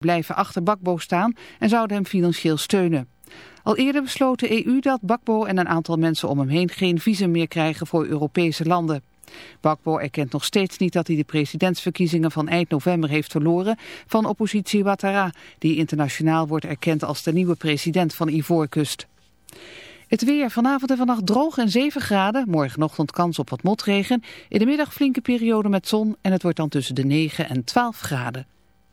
blijven achter Bakbo staan en zouden hem financieel steunen. Al eerder besloot de EU dat Bakbo en een aantal mensen om hem heen geen visum meer krijgen voor Europese landen. Bakbo erkent nog steeds niet dat hij de presidentsverkiezingen van eind november heeft verloren van oppositie Ouattara, die internationaal wordt erkend als de nieuwe president van Ivoorkust. Het weer vanavond en vannacht droog en 7 graden. Morgenochtend kans op wat motregen. In de middag flinke periode met zon en het wordt dan tussen de 9 en 12 graden.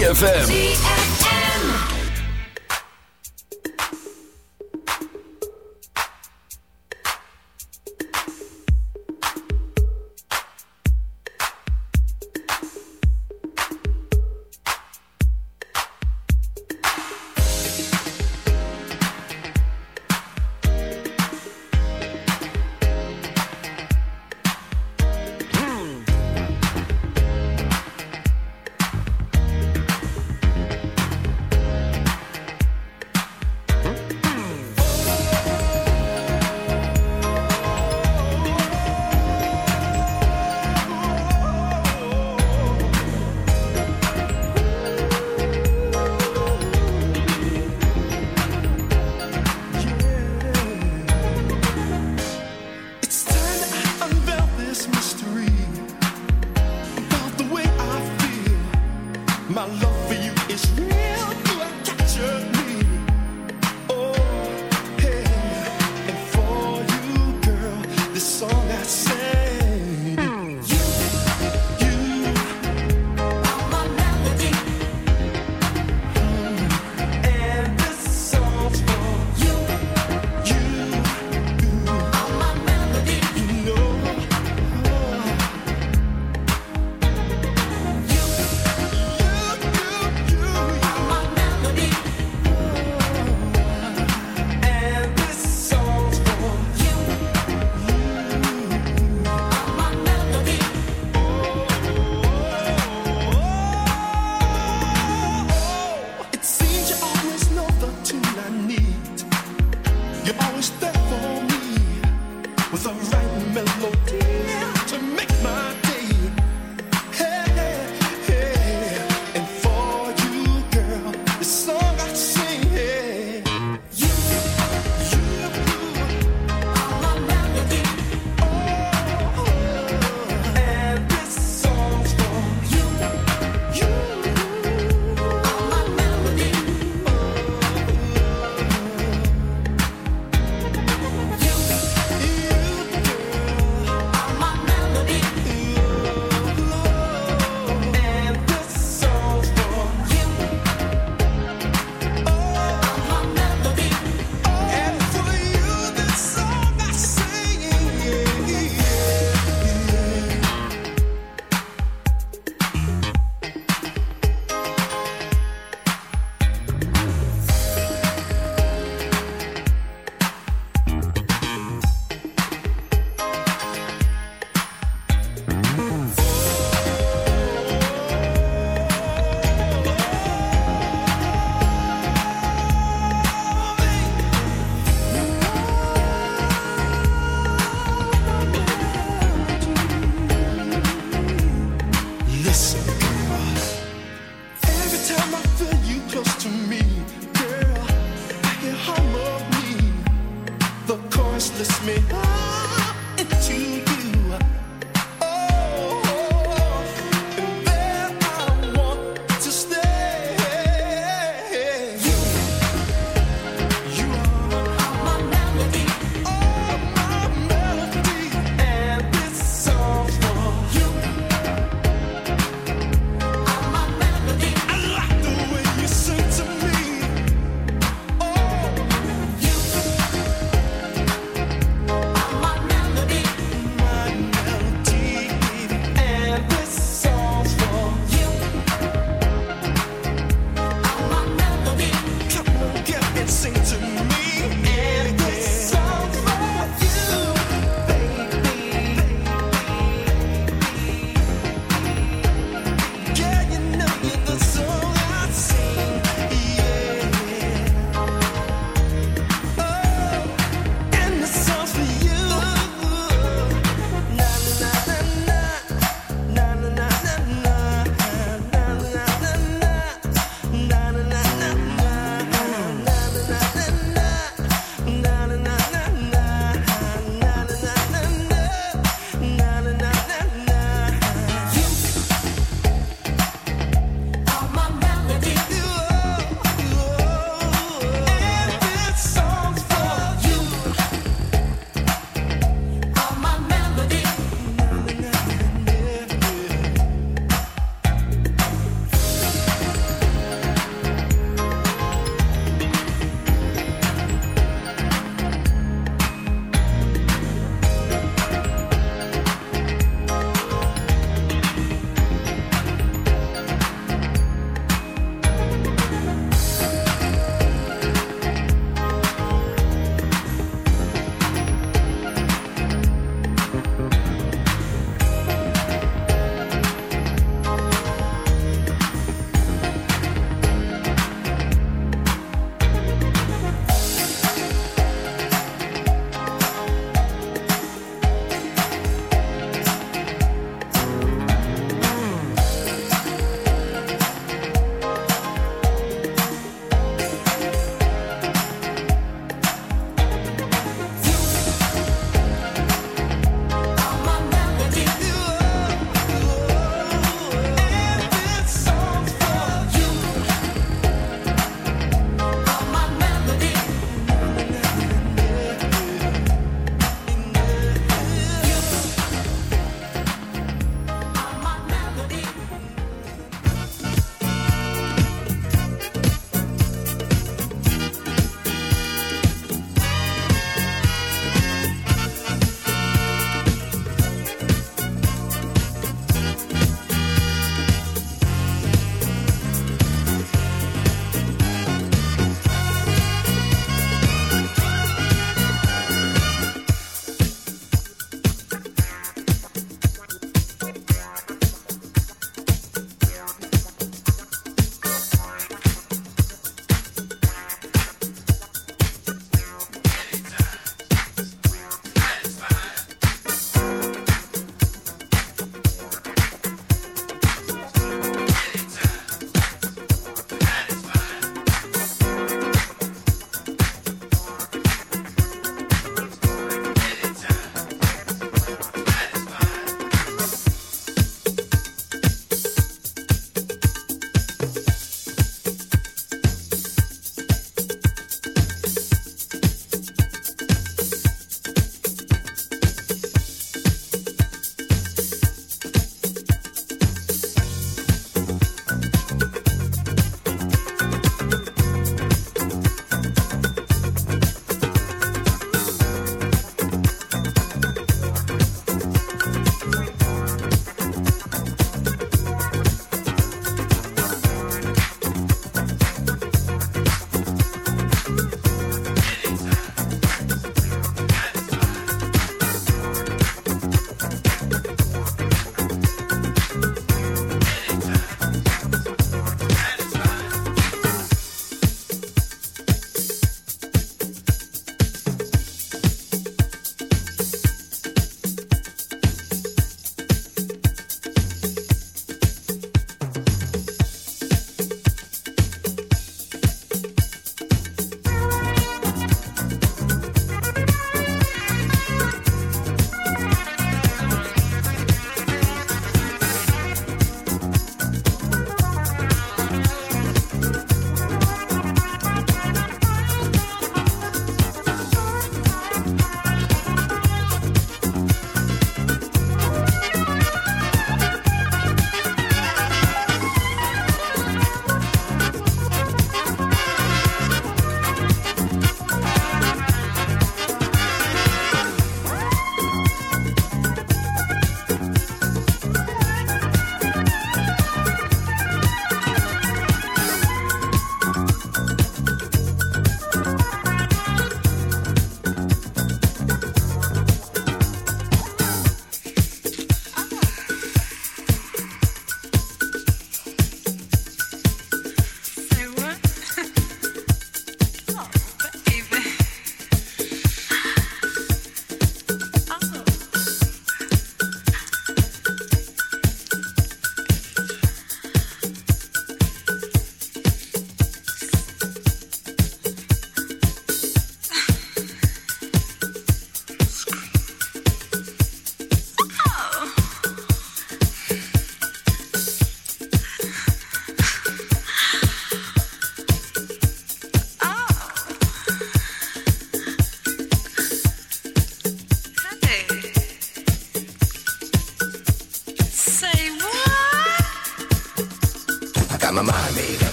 ZFM.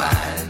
Fine.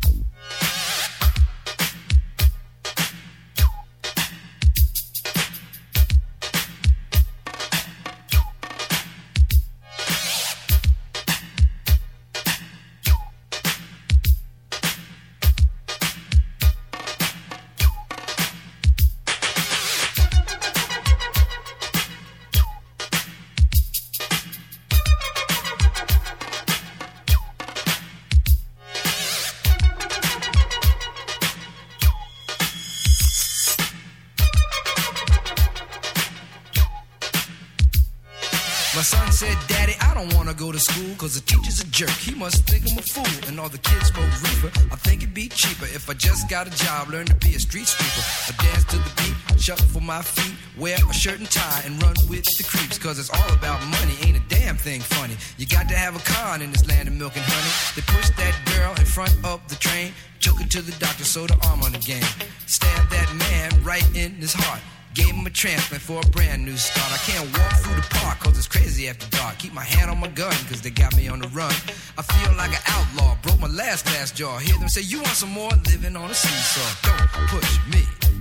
Wear a shirt and tie, and run with the creeps, cause it's all about money, ain't a damn thing funny. You got to have a con in this land of milk and honey. They pushed that girl in front of the train, took her to the doctor, sewed her arm on the game. Stabbed that man right in his heart. Gave him a transplant for a brand new start. I can't walk through the park cause it's crazy after dark. Keep my hand on my gun cause they got me on the run. I feel like an outlaw, broke my last glass jaw. Hear them say, You want some more? Living on a seesaw. Don't push me,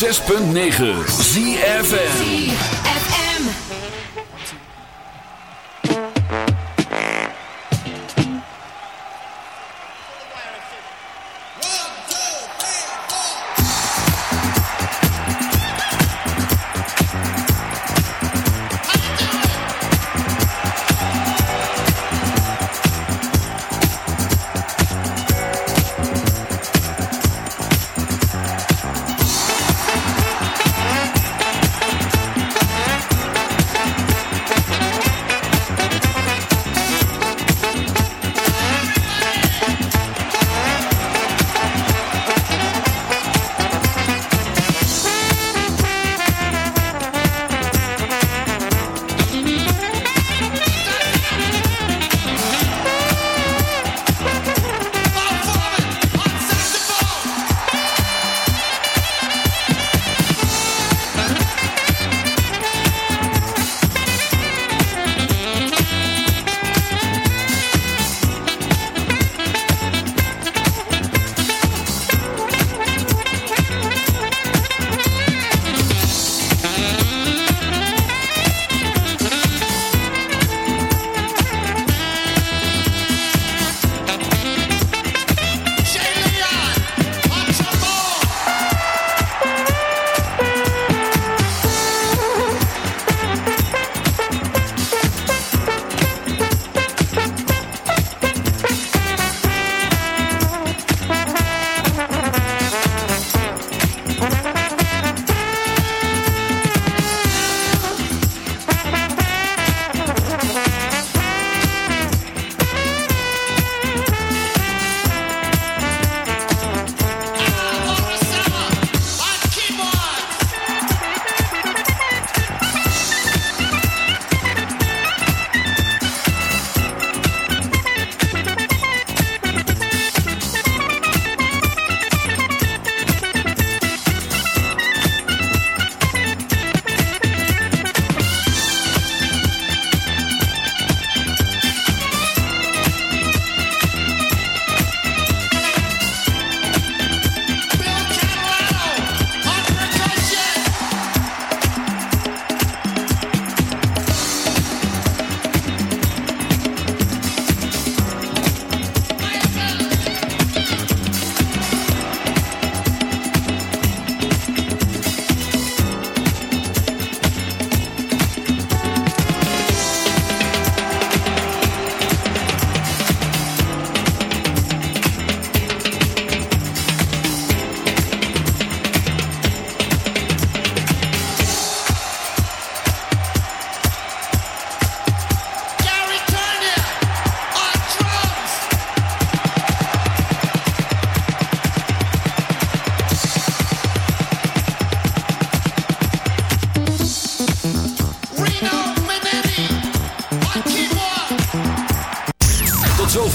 106.9 ZFN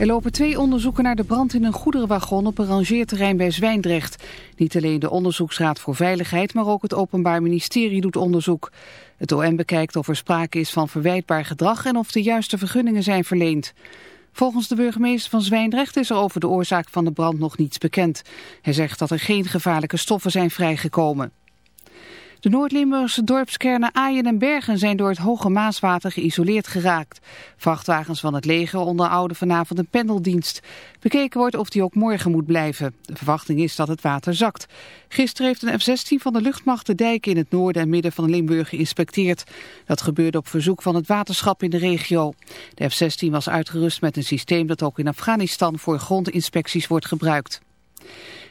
Er lopen twee onderzoeken naar de brand in een goederenwagon op een rangeerterrein bij Zwijndrecht. Niet alleen de Onderzoeksraad voor Veiligheid, maar ook het Openbaar Ministerie doet onderzoek. Het OM bekijkt of er sprake is van verwijtbaar gedrag en of de juiste vergunningen zijn verleend. Volgens de burgemeester van Zwijndrecht is er over de oorzaak van de brand nog niets bekend. Hij zegt dat er geen gevaarlijke stoffen zijn vrijgekomen. De Noord-Limburgse dorpskernen Aaien en Bergen zijn door het hoge Maaswater geïsoleerd geraakt. Vrachtwagens van het leger onderhouden vanavond een pendeldienst. Bekeken wordt of die ook morgen moet blijven. De verwachting is dat het water zakt. Gisteren heeft een F-16 van de luchtmacht de dijken in het noorden en midden van Limburg geïnspecteerd. Dat gebeurde op verzoek van het waterschap in de regio. De F-16 was uitgerust met een systeem dat ook in Afghanistan voor grondinspecties wordt gebruikt.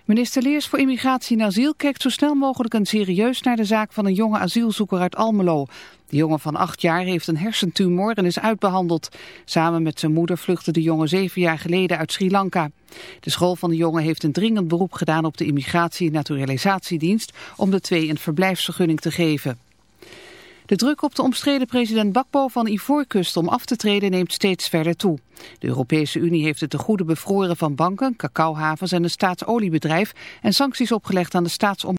Minister Leers voor Immigratie en Asiel kijkt zo snel mogelijk en serieus naar de zaak van een jonge asielzoeker uit Almelo. De jongen van acht jaar heeft een hersentumor en is uitbehandeld. Samen met zijn moeder vluchtte de jongen zeven jaar geleden uit Sri Lanka. De school van de jongen heeft een dringend beroep gedaan op de Immigratie- en Naturalisatiedienst om de twee een verblijfsvergunning te geven. De druk op de omstreden president Bakbo van Ivoorkust om af te treden neemt steeds verder toe. De Europese Unie heeft het te goede bevroren van banken, cacaohavens en een staatsoliebedrijf en sancties opgelegd aan de staatsom